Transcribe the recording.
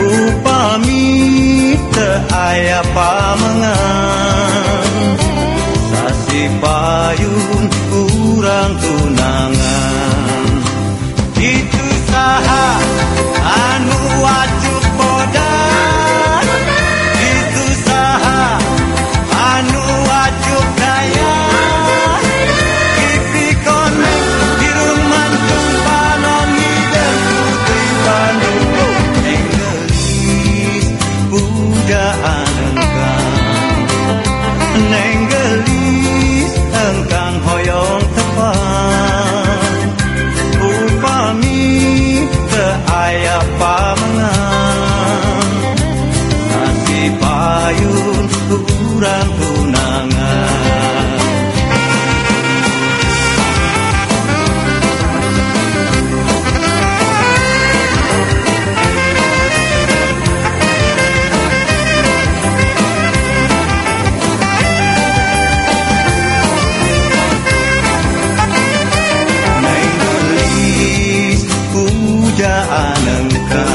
upami te aya pamangan sasi payun kurang tunangan. time. pag-aalam ka.